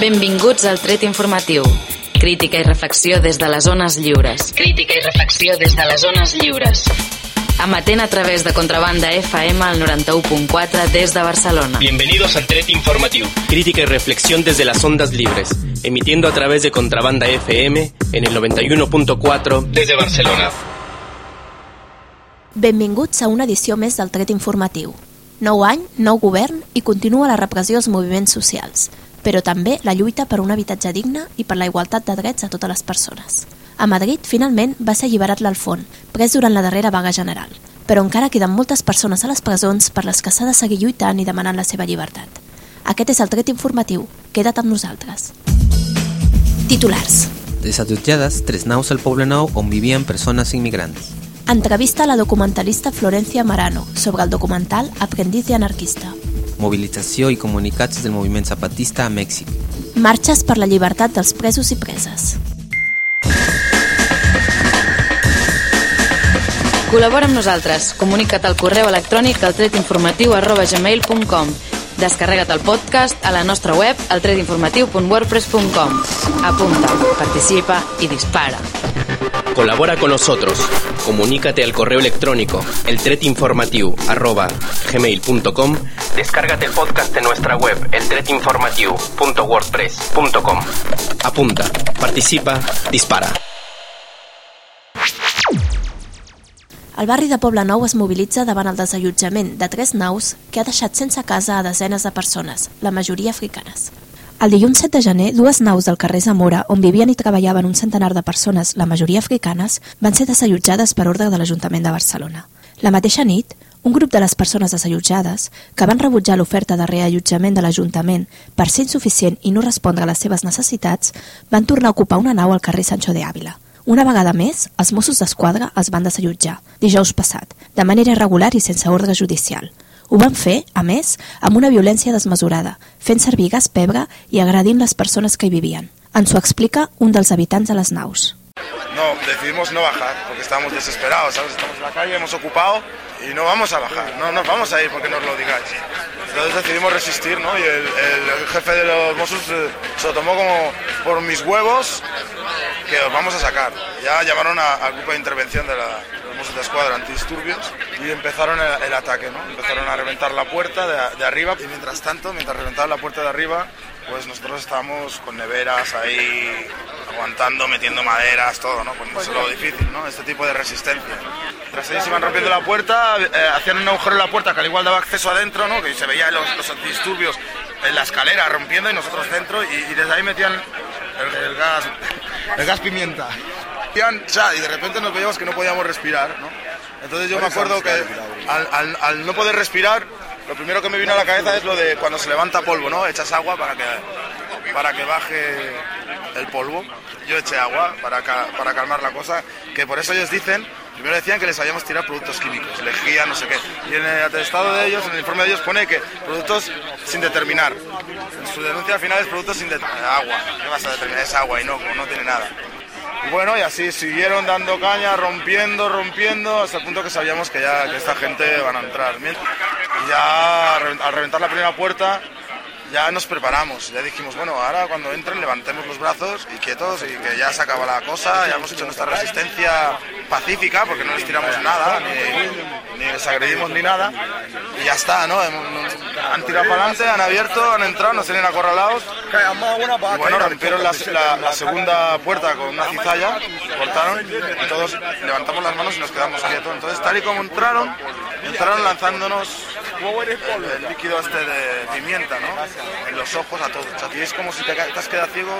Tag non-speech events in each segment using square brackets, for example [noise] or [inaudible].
Benvinguts al Tret Informatiu. Crítica i reflexió des de les zones lliures. Crítica i reflexió des de les zones lliures. Amatent a través de Contrabanda FM al 91.4 des de Barcelona. Bienvenidos al Tret Informatiu. Crítica y reflexión desde las ondas libres. Emitiendo a través de Contrabanda FM en el 91.4 desde Barcelona. Benvinguts a una edició més del Tret Informatiu. Nou any, nou govern i continua la repressió als moviments socials, però també la lluita per un habitatge digne i per la igualtat de drets a totes les persones. A Madrid, finalment, va ser alliberat l'Alfon, pres durant la darrera vaga general, però encara queden moltes persones a les presons per les que s'ha de seguir lluitant i demanant la seva llibertat. Aquest és el tret informatiu. Queda't amb nosaltres. Titulars. Desallotjades tres naus al Poble Nou on vivien persones immigrants. Entrevista a la documentalista Florencia Marano sobre el documental Aprendiz de anarquista. Mobilització i comunicats del moviment zapatista a Mèxic. Marxes per la llibertat dels presos i preses. Col·labora amb nosaltres. Comunica't al correu electrònic al tretinformatiu arroba gmail.com Descarrega't el podcast a la nostra web altretinformatiu.wordpress.com Apunta, participa y dispara. Colabora con nosotros. Comunícate al correo electrónico eltretinformatiu@gmail.com. Descárgate el podcast de nuestra web eltretinformatiu.wordpress.com. Apunta, participa, dispara. El barri de Poble Nou es mobilitza davant el desallotjament de tres naus que ha deixat sense casa a desenes de persones, la majoria africanes. El dilluns 7 de gener, dues naus del carrer Zamora, on vivien i treballaven un centenar de persones, la majoria africanes, van ser desallotjades per ordre de l'Ajuntament de Barcelona. La mateixa nit, un grup de les persones desallotjades, que van rebutjar l'oferta de reallotjament de l'Ajuntament per ser insuficient i no respondre a les seves necessitats, van tornar a ocupar una nau al carrer Sancho de Ávila. Una vegada més, els Mossos d'Esquadra els van desallotjar, dijous passat, de manera irregular i sense ordre judicial. Ho van fer, a més, amb una violència desmesurada, fent servir gas pebre i agredint les persones que hi vivien. Ens ho explica un dels habitants de les naus. No, decidimos no bajar porque estábamos desesperados. Estamos en la calle, hemos ocupado y no vamos a bajar, no nos vamos a ir porque nos lo digáis. Entonces decidimos resistir, ¿no? Y el, jefe de los Mossos eh, se lo tomó como por mis huevos que os vamos a sacar. Ya llamaron a- al grupo de intervención de, la, los Mossos de Escuadra antidisturbios y empezaron el, ataque, ¿no? Empezaron a reventar la puerta de, de arriba y mientras tanto, mientras reventaban la puerta de arriba, pues nosotros estábamos con neveras ahí aguantando, metiendo maderas, todo, ¿no? Pues eso es lo difícil, ¿no? Este tipo de resistencia. Tras ellos iban rompiendo la puerta, eh, hacían un agujero en la puerta que al igual daba acceso adentro, ¿no? Que se veía los, los antidisturbios en la escalera rompiendo y nosotros dentro y, y desde ahí metían el, el gas, el gas pimienta. Metían, sea, y de repente nos veíamos que no podíamos respirar, ¿no? Entonces yo me acuerdo que al, al- al no poder respirar, lo primero que me vino a la cabeza es lo de cuando se levanta polvo, ¿no? Echas agua para que, para que baje el polvo. Yo eché agua para, para calmar la cosa, que por eso ellos dicen, primero decían que les habíamos tirado productos químicos, lejía, no sé qué. Y en el atestado de ellos, en el informe de ellos pone que productos sin determinar. Su denuncia al final es productos sin determinar. Agua, ¿qué vas a determinar? Es agua y no, no tiene nada. Y bueno, y así siguieron dando caña, rompiendo, rompiendo, hasta el punto que sabíamos que ya que esta gente van a entrar. Y ya al reventar la primera puerta, ya nos preparamos, ya dijimos, bueno, ahora cuando entren levantemos los brazos y quietos y que ya se acaba la cosa, ya hemos hecho nuestra resistencia pacífica porque no les tiramos nada, ni, ni les agredimos ni nada, y ya está, ¿no? Han tirado para adelante, han abierto, han entrado, nos tienen acorralados. Y bueno, rompieron la segunda puerta con una cizalla, cortaron y todos levantamos las manos y nos quedamos quietos. Entonces, tal y como entraron, entraron lanzándonos el, el líquido este de pimienta, ¿no? En los ojos a todos. Que es como si te, te has quedado ciego.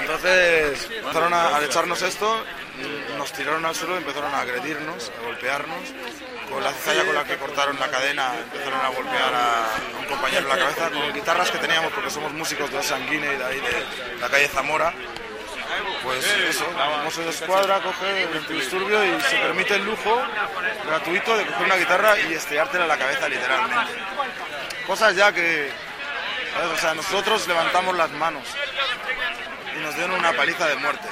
Entonces, empezaron a, al echarnos esto, nos tiraron al suelo y empezaron a agredirnos, a golpearnos. Con la cizalla con la que cortaron la cadena, empezaron a golpear a un compañero en la cabeza con guitarras que teníamos, porque somos músicos de Sanguine y de ahí de la calle Zamora. Pues eso, vamos de escuadra, coge el antidisturbio y se permite el lujo gratuito de coger una guitarra y estrellártela en la cabeza literalmente. Cosas ya que, ¿sabes? o sea, nosotros levantamos las manos y nos dieron una paliza de muerte.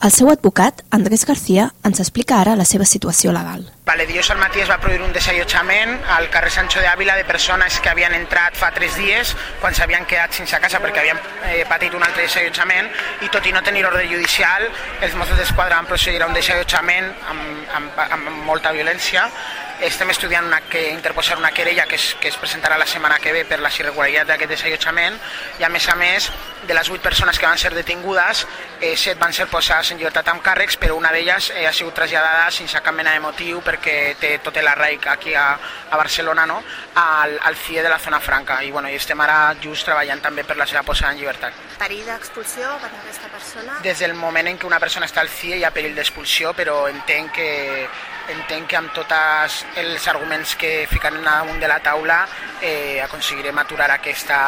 El seu advocat, Andrés García, ens explica ara la seva situació legal. Vale, dijous al matí es va produir un desallotjament al carrer Sancho de Ávila de persones que havien entrat fa tres dies quan s'havien quedat sense casa perquè havien eh, patit un altre desallotjament i tot i no tenir ordre judicial, els Mossos d'Esquadra van procedir a un desallotjament amb, amb, amb molta violència estem estudiant una, que interposar una querella que es, que es presentarà la setmana que ve per les irregularitats d'aquest desallotjament i a més a més de les 8 persones que van ser detingudes eh, 7 van ser posades en llibertat amb càrrecs però una d'elles eh, ha sigut traslladada sense cap mena de motiu perquè té tot l'arraic aquí a, a Barcelona no? al, al CIE de la zona franca i, bueno, i estem ara just treballant també per la seva posada en llibertat. Perill d'expulsió per aquesta persona? Des del moment en què una persona està al CIE hi ha perill d'expulsió però entenc que entenc que amb tots els arguments que fiquen damunt de la taula eh, aconseguirem aturar aquesta,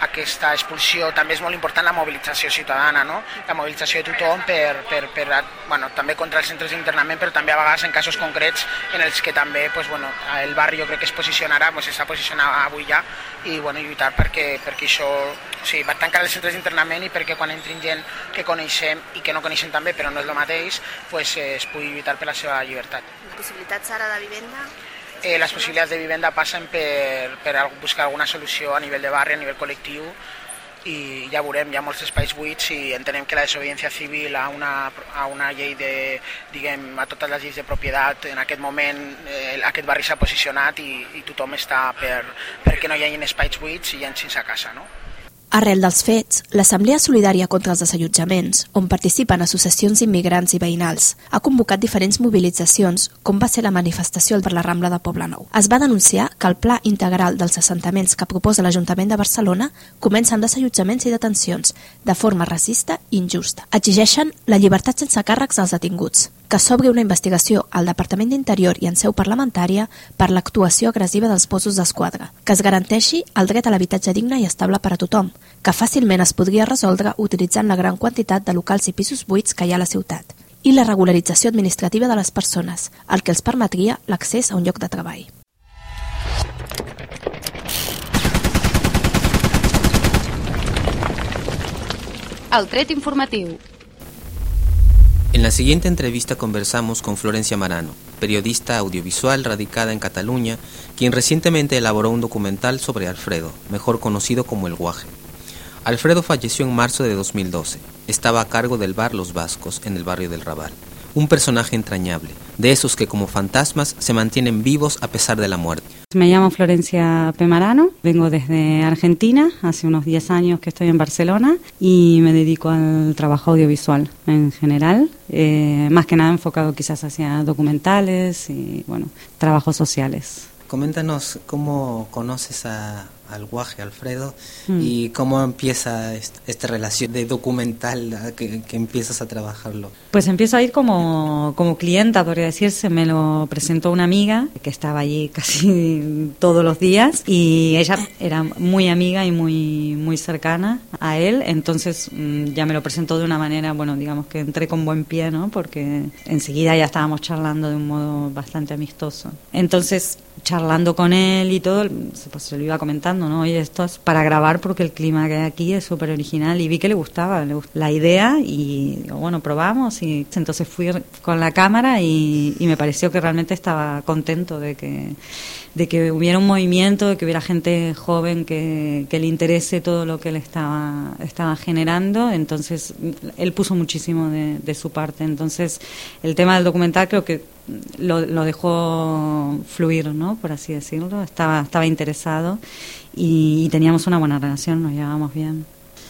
aquesta expulsió. També és molt important la mobilització ciutadana, no? la mobilització de tothom per, per, per, bueno, també contra els centres d'internament, però també a vegades en casos concrets en els que també pues, bueno, el barri jo crec que es posicionarà, pues, s'ha posicionat avui ja, i bueno, lluitar perquè, perquè això sí, va tancar els centres d'internament i perquè quan entrin gent que coneixem i que no coneixem també, però no és el mateix, pues, eh, es pugui lluitar per la seva llibertat. Possibilitats ara de vivenda? Eh, les possibilitats de vivenda passen per, per buscar alguna solució a nivell de barri, a nivell col·lectiu, i ja veurem, hi ha molts espais buits i entenem que la desobediència civil a una, a una llei de, diguem, a totes les lleis de propietat, en aquest moment eh, aquest barri s'ha posicionat i, i tothom està per, perquè no hi hagi espais buits i gent sense casa, no? Arrel dels fets, l'Assemblea Solidària contra els Desallotjaments, on participen associacions immigrants i veïnals, ha convocat diferents mobilitzacions, com va ser la manifestació per la Rambla de Poblenou. Es va denunciar que el pla integral dels assentaments que proposa l'Ajuntament de Barcelona comença amb desallotjaments i detencions, de forma racista i injusta. Exigeixen la llibertat sense càrrecs als detinguts, que s'obri una investigació al Departament d'Interior i en seu parlamentària per l'actuació agressiva dels Mossos d'Esquadra, que es garanteixi el dret a l'habitatge digne i estable per a tothom, que fàcilment es podria resoldre utilitzant la gran quantitat de locals i pisos buits que hi ha a la ciutat, i la regularització administrativa de les persones, el que els permetria l'accés a un lloc de treball. El tret informatiu En la siguiente entrevista conversamos con Florencia Marano, periodista audiovisual radicada en Cataluña, quien recientemente elaboró un documental sobre Alfredo, mejor conocido como El Guaje. Alfredo falleció en marzo de 2012. Estaba a cargo del bar Los Vascos, en el barrio del Raval. Un personaje entrañable, de esos que como fantasmas se mantienen vivos a pesar de la muerte. Me llamo Florencia Pemarano, vengo desde Argentina, hace unos 10 años que estoy en Barcelona y me dedico al trabajo audiovisual en general, eh, más que nada enfocado quizás hacia documentales y bueno, trabajos sociales. Coméntanos cómo conoces a, al guaje Alfredo Mm. y cómo empieza est- esta relación de documental que, que empiezas a trabajarlo. Pues empiezo a ir como, como clienta, podría decirse. Me lo presentó una amiga que estaba allí casi [laughs] todos los días y ella era muy amiga y muy, muy cercana a él. Entonces mm, ya me lo presentó de una manera, bueno, digamos que entré con buen pie, ¿no? Porque enseguida ya estábamos charlando de un modo bastante amistoso. Entonces, charlando con él y todo, pues se lo iba comentando, ¿no? Oye, esto es para grabar porque el clima que hay aquí es súper original y vi que le gustaba le gust- la idea y digo, bueno, probamos y entonces fui con la cámara y, y me pareció que realmente estaba contento de que de que hubiera un movimiento, de que hubiera gente joven que, que le interese todo lo que él estaba, estaba generando. Entonces, él puso muchísimo de, de su parte. Entonces, el tema del documental creo que lo, lo dejó fluir, ¿no? Por así decirlo. Estaba, estaba interesado y, y teníamos una buena relación, nos llevábamos bien.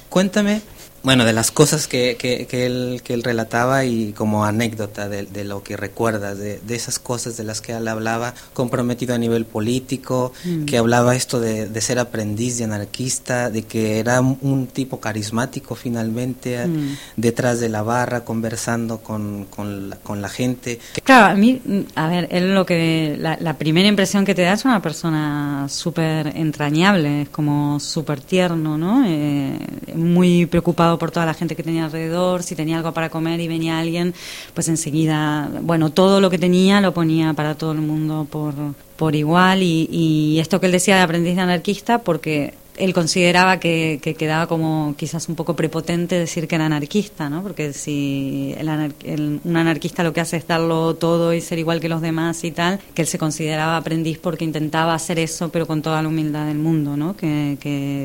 Cuéntame, bueno, de las cosas que, que, que él, que él relataba y como anécdota de, de lo que recuerdas, de, de esas cosas de las que él hablaba, comprometido a nivel político, Mm. que hablaba esto de, de ser aprendiz de anarquista, de que era un, tipo carismático finalmente, Mm. detrás de la barra, conversando con, con, la, con la gente. Claro, a mí, a ver, él lo que, la, la primera impresión que te da es una persona súper entrañable, es como súper tierno, ¿no? Eh, muy preocupado por toda la gente que tenía alrededor, si tenía algo para comer y venía alguien, pues enseguida, bueno, todo lo que tenía lo ponía para todo el mundo por, por igual. Y, y esto que él decía de aprendiz de anarquista, porque él consideraba que, que, quedaba como quizás un poco prepotente decir que era anarquista, ¿no? Porque si el un anarquista lo que hace es darlo todo y ser igual que los demás y tal, que él se consideraba aprendiz porque intentaba hacer eso, pero con toda la humildad del mundo, ¿no? Que,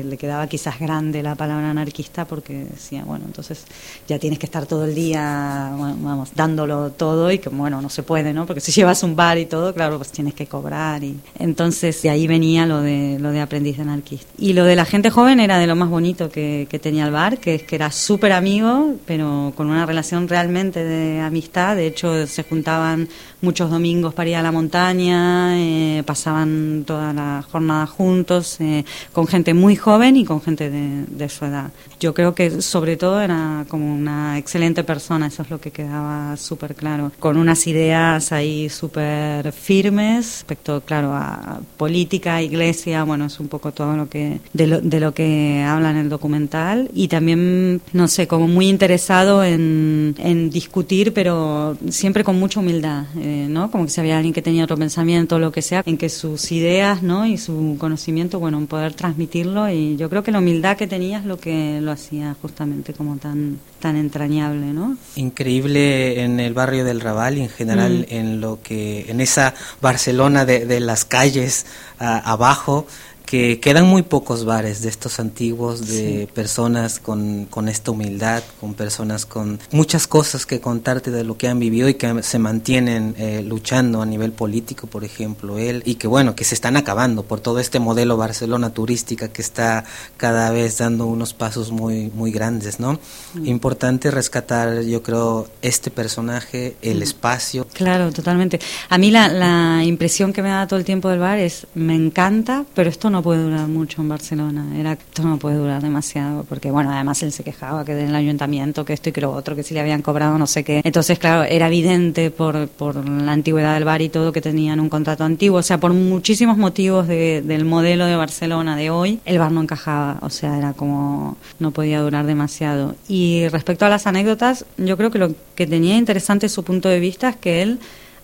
le quedaba quizás grande la palabra anarquista porque decía, bueno, entonces ya tienes que estar todo el día, vamos, dándolo todo y que, bueno, no se puede, ¿no? Porque si llevas un bar y todo, claro, pues tienes que cobrar y entonces de ahí venía lo de lo de aprendiz anarquista. Y lo de la gente joven era de lo más bonito que, que tenía el bar, que es que era súper amigo, pero con una relación realmente de amistad. De hecho, se juntaban muchos domingos para ir a la montaña, eh, pasaban toda la jornada juntos, eh, con gente muy joven y con gente de, de, su edad. Yo creo que sobre todo era como una excelente persona, eso es lo que quedaba súper claro, con unas ideas ahí súper firmes respecto, claro, a política, iglesia, bueno, es un poco todo lo que de lo, de lo que habla en el documental y también, no sé, como muy interesado en, en discutir, pero siempre con mucha humildad. Eh, ¿no? Como que si había alguien que tenía otro pensamiento o lo que sea, en que sus ideas, ¿no? Y su conocimiento, bueno, en poder transmitirlo y yo creo que la humildad que tenía es lo que lo hacía justamente como tan tan entrañable, ¿no? Increíble en el barrio del Raval y en general mm. en lo que en esa Barcelona de, de las calles abajo que quedan muy pocos bares de estos antiguos, de personas con, con, esta humildad, con personas con muchas cosas que contarte de lo que han vivido y que se mantienen eh, luchando a nivel político, por ejemplo, él, y que bueno, que se están acabando por todo este modelo Barcelona turística que está cada vez dando unos pasos muy, muy grandes, ¿no? Mm. Importante rescatar, yo creo, este personaje, el mm. espacio. Claro, totalmente. A mí la, la impresión que me da todo el tiempo del bar es, me encanta, pero esto no puede durar mucho en Barcelona. Era esto no puede durar demasiado, porque bueno, además él se quejaba que del ayuntamiento, que esto y que lo otro, que si le habían cobrado no sé qué. Entonces, claro, era evidente por, por la antigüedad del bar y todo que tenían un contrato antiguo. O sea, por muchísimos motivos del modelo de Barcelona de hoy, el bar no encajaba. O sea, era como no podía durar demasiado. Y respecto a las anécdotas, yo creo que lo que tenía interesante su punto de vista es que él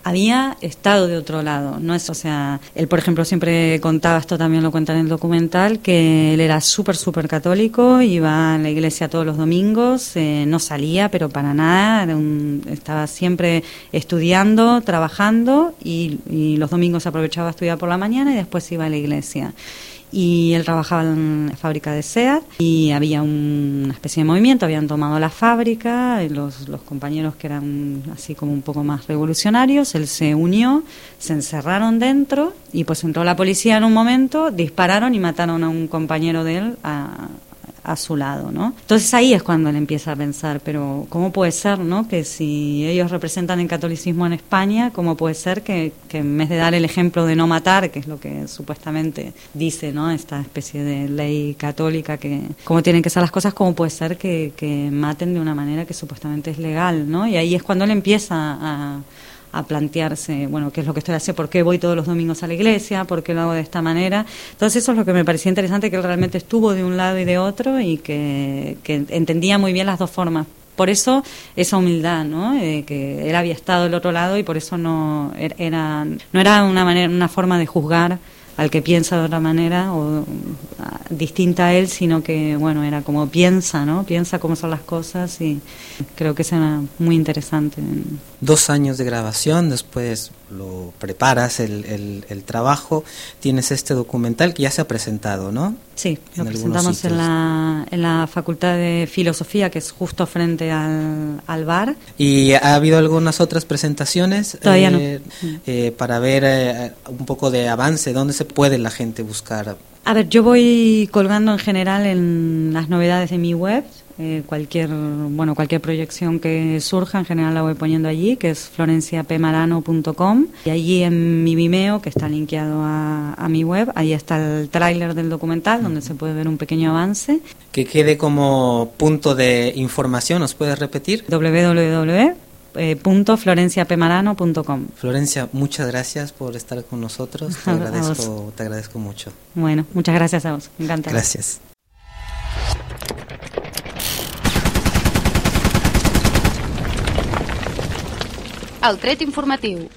había estado de otro lado. No es, o sea, él, por ejemplo, siempre contaba, esto también lo cuenta en el documental, que él era súper, súper católico, iba a la iglesia todos los domingos, eh, no salía, pero para nada, estaba siempre estudiando, trabajando y, y los domingos aprovechaba a estudiar por la mañana y después iba a la iglesia y él trabajaba en la fábrica de SEAT y había una especie de movimiento, habían tomado la fábrica, los, los compañeros que eran así como un poco más revolucionarios, él se unió, se encerraron dentro y pues entró la policía en un momento, dispararon y mataron a un compañero de él, a, a su lado, ¿no? Entonces ahí es cuando él empieza a pensar, pero ¿cómo puede ser, no? Que si ellos representan el catolicismo en España, ¿cómo puede ser que, que en vez de dar el ejemplo de no matar, que es lo que supuestamente dice, ¿no? Esta especie de ley católica que cómo tienen que ser las cosas, ¿cómo puede ser que, que maten de una manera que supuestamente es legal, ¿no? Y ahí es cuando él empieza a a plantearse, bueno, qué es lo que estoy haciendo, por qué voy todos los domingos a la iglesia, por qué lo hago de esta manera. Entonces eso es lo que me parecía interesante, que él realmente estuvo de un lado y de otro y que, que entendía muy bien las dos formas. Por eso esa humildad, ¿no? Eh, que él había estado del otro lado y por eso no er, era, no era una manera, una forma de juzgar al que piensa de otra manera o distinta a él, sino que, bueno, era como piensa, ¿no? Piensa cómo son las cosas y creo que es muy interesante. Dos años de grabación, después lo preparas el, el, trabajo, tienes este documental que ya se ha presentado, ¿no? Sí, lo presentamos en la, en la Facultad de Filosofía, que es justo frente al, al bar. ¿Y ha habido algunas otras presentaciones? Todavía no. Eh, eh, para ver eh, un poco de avance, ¿dónde se puede la gente buscar? A ver, yo voy colgando en general en las novedades de mi web, eh, cualquier bueno cualquier proyección que surja en general la voy poniendo allí que es florenciapemarano.com y allí en mi Vimeo que está linkeado a, a mi web ahí está el tráiler del documental donde se puede ver un pequeño avance que quede como punto de información ¿nos puedes repetir? www.florenciapemarano.com Florencia, muchas gracias por estar con nosotros. [laughs] Te agradezco, te agradezco mucho. Bueno, muchas gracias a vos. Me Gracias. El tret informatiu.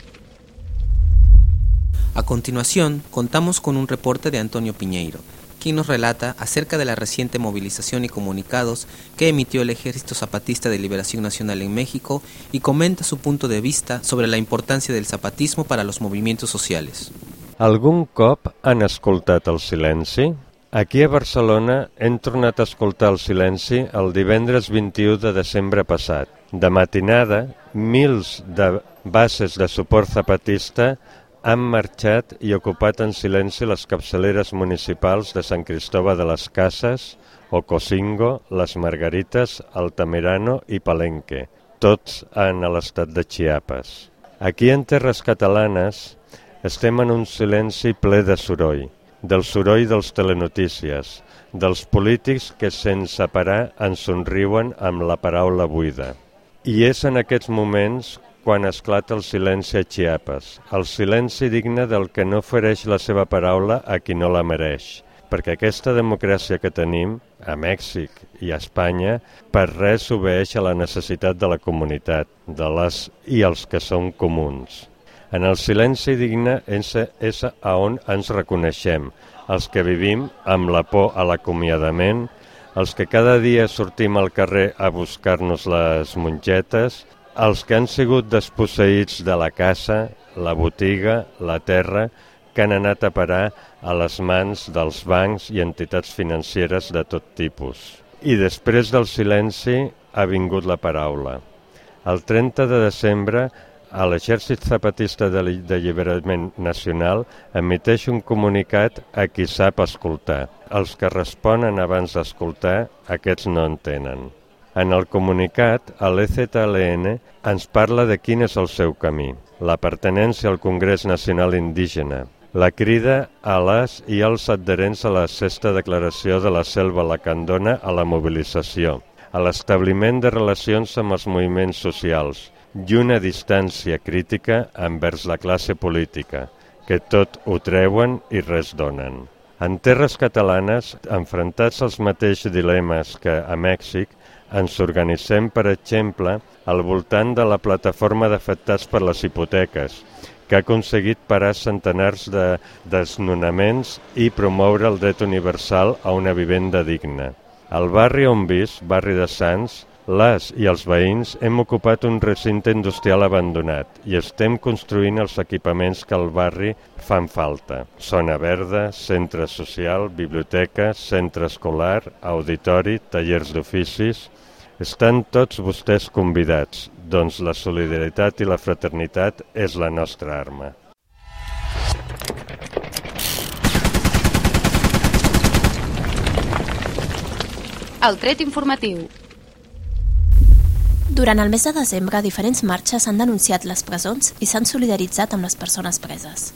A continuación, contamos con un reporte de Antonio Piñeiro, quien nos relata acerca de la reciente movilización y comunicados que emitió el Ejército Zapatista de Liberación Nacional en México y comenta su punto de vista sobre la importancia del zapatismo para los movimientos sociales. Algun cop han escoltat el silenci? Aquí a Barcelona hem tornat a escoltar el silenci el divendres 21 de desembre passat. De matinada, mils de bases de suport zapatista han marxat i ocupat en silenci les capçaleres municipals de Sant Cristòba de les Cases, Ocosingo, Les Margarites, Altamirano i Palenque, tots en l'estat de Chiapas. Aquí en terres catalanes estem en un silenci ple de soroll, del soroll dels telenotícies, dels polítics que sense parar ens somriuen amb la paraula buida. I és en aquests moments quan esclata el silenci a Chiapas, el silenci digne del que no ofereix la seva paraula a qui no la mereix, perquè aquesta democràcia que tenim, a Mèxic i a Espanya, per res obeeix a la necessitat de la comunitat, de les i els que són comuns. En el silenci digne és, a on ens reconeixem, els que vivim amb la por a l'acomiadament, els que cada dia sortim al carrer a buscar-nos les mongetes, els que han sigut desposseïts de la casa, la botiga, la terra, que han anat a parar a les mans dels bancs i entitats financeres de tot tipus. I després del silenci ha vingut la paraula. El 30 de desembre, a l'Exèrcit Zapatista d'Alliberament Nacional emiteix un comunicat a qui sap escoltar. Els que responen abans d'escoltar, aquests no entenen. En el comunicat, l'EZLN ens parla de quin és el seu camí, la pertenència al Congrés Nacional Indígena, la crida a les i als adherents a la sexta declaració de la selva lacandona a la mobilització, a l'establiment de relacions amb els moviments socials i una distància crítica envers la classe política, que tot ho treuen i res donen. En terres catalanes, enfrontats als mateixos dilemes que a Mèxic, ens organitzem, per exemple, al voltant de la plataforma d'afectats per les hipoteques, que ha aconseguit parar centenars de desnonaments i promoure el dret universal a una vivenda digna. Al barri on vis, barri de Sants, les i els veïns hem ocupat un recinte industrial abandonat i estem construint els equipaments que al barri fan falta. Zona verda, centre social, biblioteca, centre escolar, auditori, tallers d'oficis... Estan tots vostès convidats, doncs la solidaritat i la fraternitat és la nostra arma. El tret informatiu. Durant el mes de desembre, diferents marxes han denunciat les presons i s'han solidaritzat amb les persones preses.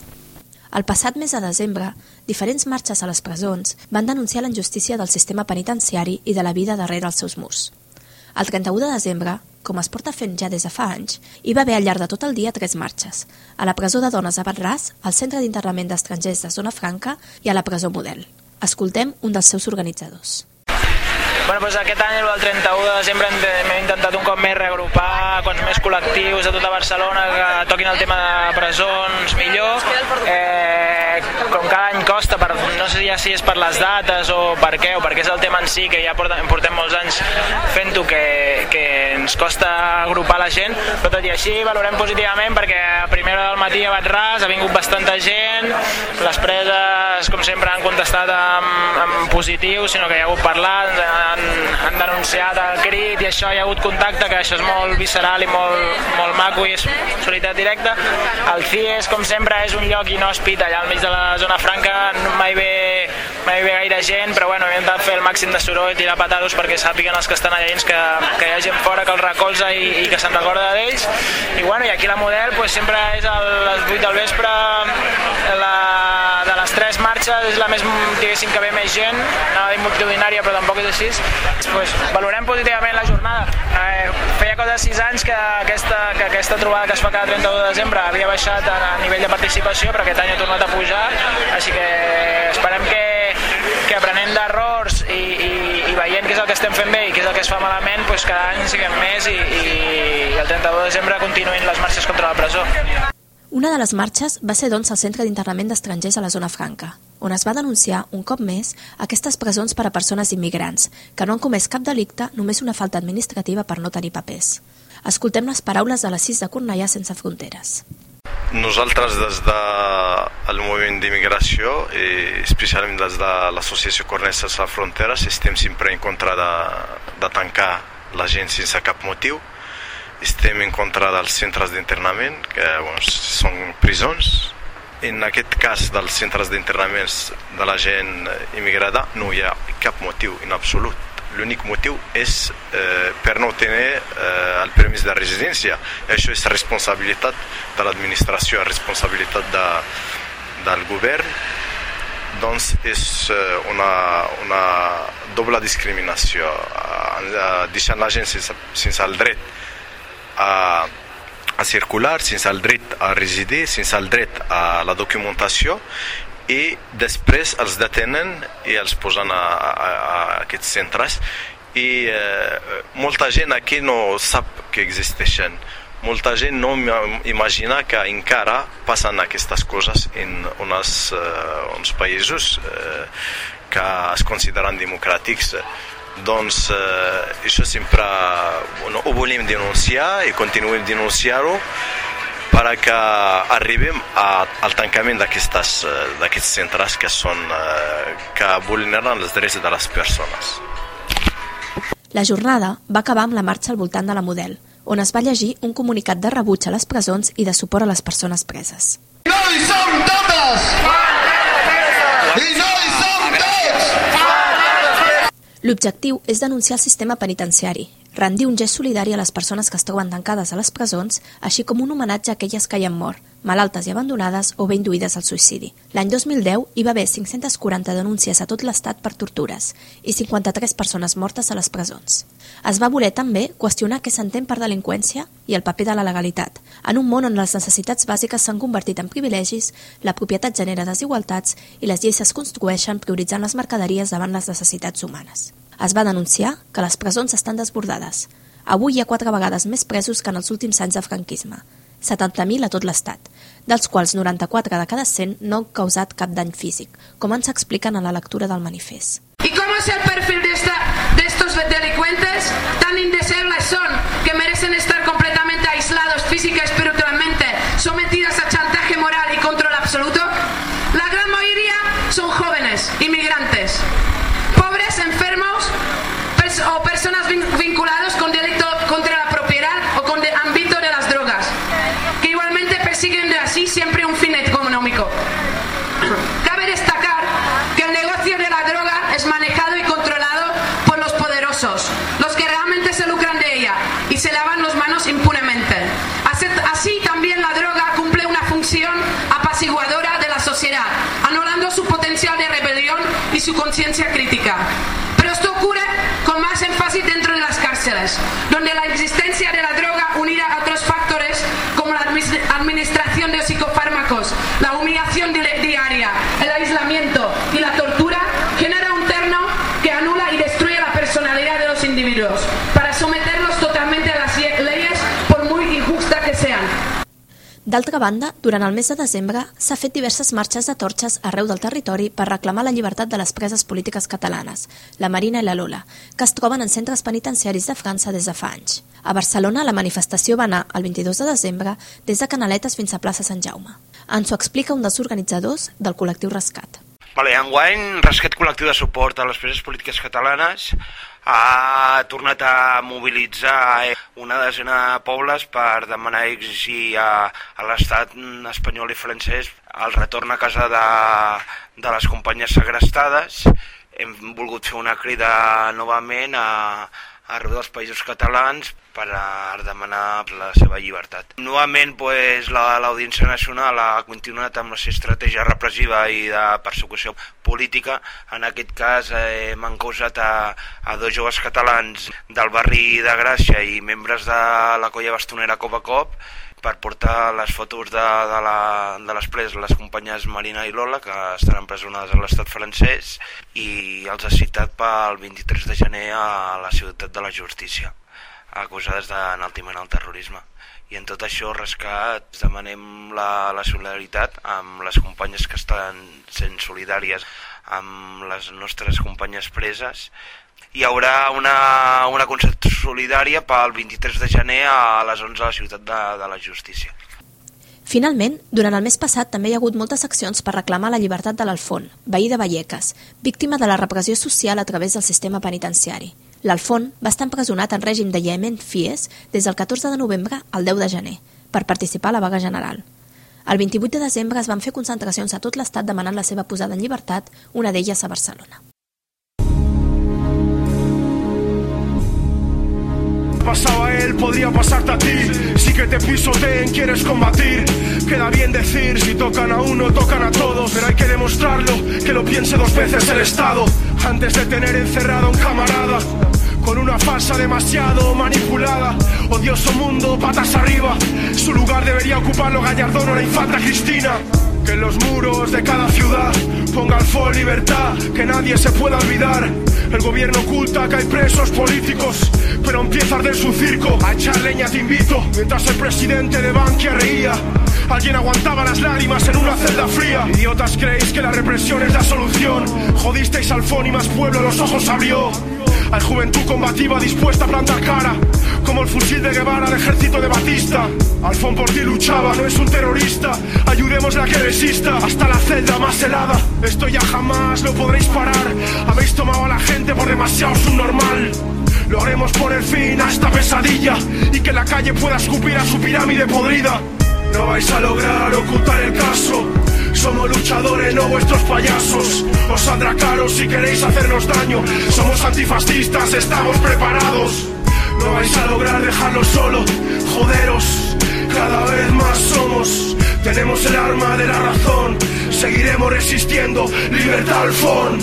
El passat mes de desembre, diferents marxes a les presons van denunciar la injustícia del sistema penitenciari i de la vida darrere els seus murs. El 31 de desembre, com es porta fent ja des de fa anys, hi va haver al llarg de tot el dia tres marxes. A la presó de dones a Batràs, al Centre d'Internament d'Estrangers de Zona Franca i a la presó Model. Escoltem un dels seus organitzadors. Bueno, doncs aquest any, el 31 de desembre, hem intentat un cop més reagrupar quants més col·lectius de tota Barcelona que toquin el tema de presons millor. Eh, com cada any costa, per, no sé ja si és per les dates o per què, o perquè és el tema en si, que ja portem, portem molts anys fent-ho, que, que ens costa agrupar la gent, però tot i així valorem positivament perquè a primera del matí a Batràs ha vingut bastanta gent, les preses, com sempre, han contestat amb, amb positiu, sinó que hi ha hagut parlat, han han, denunciat el crit i això hi ha hagut contacte, que això és molt visceral i molt, molt maco i és solidaritat directa. El CIES, com sempre, és un lloc inhòspit allà al mig de la zona franca, mai ve, mai ve gaire gent, però bueno, hem intentat fer el màxim de soroll, tirar patados perquè sàpiguen els que estan allà dins que, que hi ha gent fora que els recolza i, i que se'n recorda d'ells. I bueno, i aquí la model pues, sempre és a les 8 del vespre, la, de les tres marxes és la més, diguéssim, que ve més gent, anava a dir multitudinària però tampoc és així, pues, valorem positivament la jornada. Eh, feia cosa de 6 anys que aquesta, que aquesta trobada que es fa cada 31 de desembre havia baixat a, nivell de participació, però aquest any ha tornat a pujar, així que esperem que, que aprenent d'errors i, i, i veient què és el que estem fent bé i què és el que es fa malament, pues cada any siguem més i, i, i el 31 de desembre continuïn les marxes contra la presó. Una de les marxes va ser doncs al Centre d'Internament d'Estrangers a la Zona Franca. On es va denunciar, un cop més, aquestes presons per a persones immigrants, que no han comès cap delicte, només una falta administrativa per no tenir papers. Escoltem les paraules de les sis de Cornellà sense fronteres. Nosaltres des del moviment d'immigració i especialment des de l'associació Cornellà sense fronteres estem sempre en contra de, de tancar la gent sense cap motiu estem en contra dels centres d'internament que bueno, són prisons en aquest cas dels centres d'internaments de la gent immigrada no hi ha cap motiu en absolut. L'únic motiu és eh, per no tenir eh, el permís de residència. Això és responsabilitat de l'administració, responsabilitat de, del govern. Doncs és eh, una, una doble discriminació, eh, deixant la gent sense, sense el dret a a circular, sense el dret a residir, sense el dret a la documentació i després els detenen i els posen a, a, a aquests centres. I eh, molta gent aquí no sap que existeixen. Molta gent no imagina que encara passen aquestes coses en uns, uh, uns països uh, que es consideren democràtics doncs eh, això sempre no, ho volem denunciar i continuem denunciar-ho perquè arribem a, al tancament d'aquests centres que, són, eh, que vulneren els drets de les persones. La jornada va acabar amb la marxa al voltant de la Model, on es va llegir un comunicat de rebuig a les presons i de suport a les persones preses. No hi som totes! I no hi som! L'objectiu és denunciar el sistema penitenciari, rendir un gest solidari a les persones que es troben tancades a les presons, així com un homenatge a aquelles que hi han mort, malaltes i abandonades o ben induïdes al suïcidi. L'any 2010 hi va haver 540 denúncies a tot l'estat per tortures i 53 persones mortes a les presons. Es va voler també qüestionar què s'entén per delinqüència i el paper de la legalitat, en un món on les necessitats bàsiques s'han convertit en privilegis, la propietat genera desigualtats i les lleis es construeixen prioritzant les mercaderies davant les necessitats humanes. Es va denunciar que les presons estan desbordades. Avui hi ha quatre vegades més presos que en els últims anys de franquisme, 70.000 a tot l'estat, dels quals 94 de cada 100 no han causat cap dany físic, com ens expliquen a la lectura del manifest. ¿Y cómo es el perfil de, esta, de delincuentes? Tan indeseables son que merecen estar completamente aislados física y espiritualmente, sometidas a chantaje moral y control absoluto. La gran mayoría son jóvenes, inmigrantes, conciencia crítica. D'altra banda, durant el mes de desembre s'ha fet diverses marxes de torxes arreu del territori per reclamar la llibertat de les preses polítiques catalanes, la Marina i la Lola, que es troben en centres penitenciaris de França des de fa anys. A Barcelona, la manifestació va anar el 22 de desembre des de Canaletes fins a plaça Sant Jaume. Ens ho explica un dels organitzadors del col·lectiu Rescat. Vale, enguany, Rescat Col·lectiu de Suport a les Preses Polítiques Catalanes ha tornat a mobilitzar una desena de pobles per demanar i exigir a, a l'estat espanyol i francès el retorn a casa de, de les companyies segrestades. Hem volgut fer una crida novament a, arreu dels països catalans per a demanar la seva llibertat. Novament, pues, l'Audiència la, Nacional ha continuat amb la seva estratègia repressiva i de persecució política. En aquest cas eh, hem encausat a, a dos joves catalans del barri de Gràcia i membres de la colla bastonera Cop a Cop per portar les fotos de, de, la, de les preses, les companyes Marina i Lola, que estan empresonades a l'estat francès, i els ha citat pel 23 de gener a la ciutat de la justícia. acusades d'enaltiment al terrorisme. I en tot això, rescat, demanem la, la solidaritat amb les companyes que estan sent solidàries amb les nostres companyes preses. Hi haurà una, una concert solidària pel 23 de gener a les 11 a la ciutat de, de la justícia. Finalment, durant el mes passat també hi ha hagut moltes accions per reclamar la llibertat de l'Alfon, veí de Vallecas, víctima de la repressió social a través del sistema penitenciari. L'Alfon va estar empresonat en règim de llement FIES des del 14 de novembre al 10 de gener, per participar a la vaga general. El 28 de desembre es van fer concentracions a tot l'estat demanant la seva posada en llibertat, una d'elles a Barcelona. Podría pasarte a ti. Si que te pisoteen, quieres combatir. Queda bien decir, si tocan a uno, tocan a todos. Pero hay que demostrarlo, que lo piense dos veces el Estado. Antes de tener encerrado a un camarada. Con una falsa demasiado manipulada. Odioso mundo, patas arriba. Su lugar debería ocuparlo Gallardón o la infanta Cristina. Que en los muros de cada ciudad ponga al libertad, que nadie se pueda olvidar. El gobierno oculta que hay presos políticos, pero empieza a arder su circo. A echar leña te invito, mientras el presidente de Bankia reía. Alguien aguantaba las lágrimas en una celda fría. Idiotas creéis que la represión es la solución. Jodisteis al Fon y más pueblo los ojos abrió. Hay juventud combativa dispuesta a plantar cara, como el fusil de Guevara al ejército de Batista. Alfón por ti luchaba, no es un terrorista. Ayudemos a que resista hasta la celda más helada. Esto ya jamás lo podréis parar. Habéis tomado a la gente por demasiado subnormal. Lo haremos por el fin a esta pesadilla y que la calle pueda escupir a su pirámide podrida. No vais a lograr ocultar el caso. Somos luchadores, no vuestros payasos. Os saldrá caro si queréis hacernos daño. Somos antifascistas, estamos preparados. No vais a lograr dejarlo solo. Joderos, cada vez más somos. Tenemos el arma de la razón. Seguiremos resistiendo. Libertad al FON.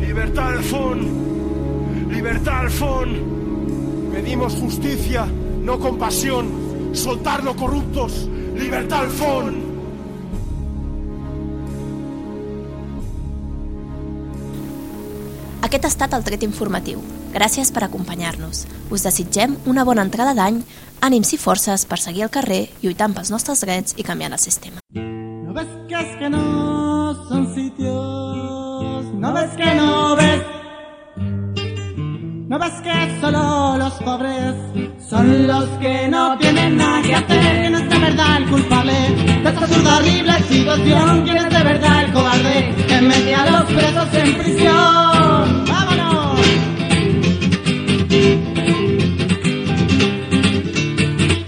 Libertad al FON. Libertad al FON. Pedimos justicia, no compasión. Soltar los corruptos. Libertad al FON. Aquest ha estat el tret informatiu. Gràcies per acompanyar-nos. Us desitgem una bona entrada d'any, ànims i forces per seguir al carrer lluitant pels nostres drets i canviant el sistema. No ves que es que no son sitios, no ves que no ves. No ves que solo los pobres son los que no tienen nada que hacer, que no es de verdad el culpable de esta absurda horrible situación, quién es de verdad el cobarde que mete a los presos en prisión. ¡Vámonos!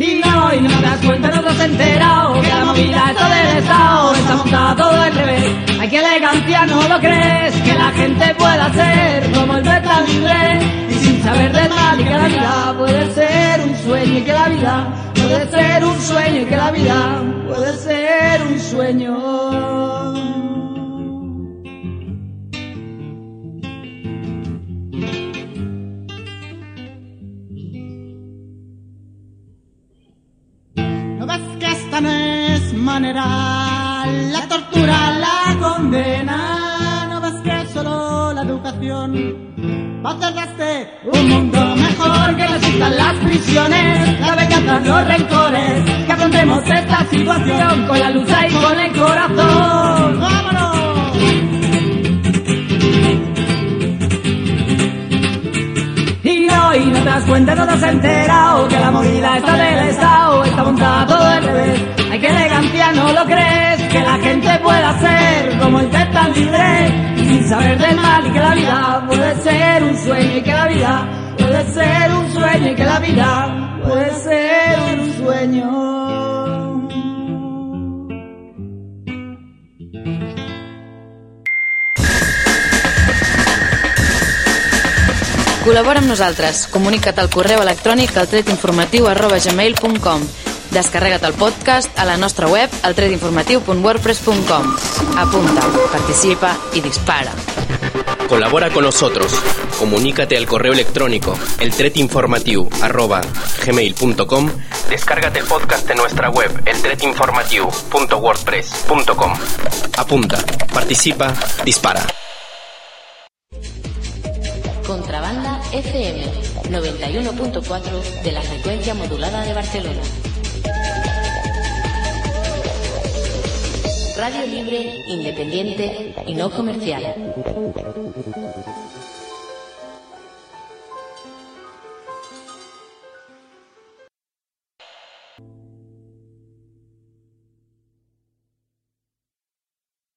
Y no, y no te das cuenta, no te has enterado que la movida está del Estado está revés. No lo crees, que la gente pueda ser como el beta libre y sin saber del mal y que la vida puede ser un sueño y que la vida puede ser un sueño y que la vida puede ser un sueño. No ves que esta no es manera, la tortura, la condena. No ves que solo la educación va a hacer de este un mundo mejor. Que no existan las prisiones, la venganza, los rencores. Que afrontemos esta situación con la lucha y con el corazón. ¡Vámonos! Y no, y no te das cuenta, no te has enterado que la movida está del Estado, está montada todo al revés. Hay que elegancia, no lo crees, que la gente pueda ser como que tan libre y sin saber del mal y que la vida puede ser un sueño y que la vida puede ser un sueño y que la vida puede ser un sueño. Col·labora amb nosaltres. Comunica't al correu electrònic al tretinformatiu arroba gmail.com Descarrega't el podcast a la nostra web altretinformatiu.wordpress.com Apunta, participa y dispara. Colabora con nosotros. Comunícate al correo electrónico eltretinformatiu@gmail.com. Descárgate el podcast de nuestra web eltretinformatiu.wordpress.com. Apunta, participa, dispara. Contrabanda FM 91.4 de la frecuencia modulada de Barcelona. Radio libre, independiente y no comercial.